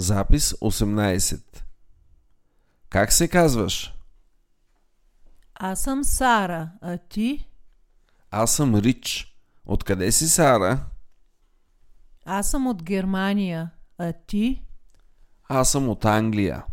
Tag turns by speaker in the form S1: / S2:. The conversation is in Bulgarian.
S1: Запис 18. Как се казваш?
S2: Аз съм Сара, а ти?
S1: Аз съм Рич. Откъде си, Сара?
S2: Аз съм от Германия, а ти?
S1: Аз съм от Англия.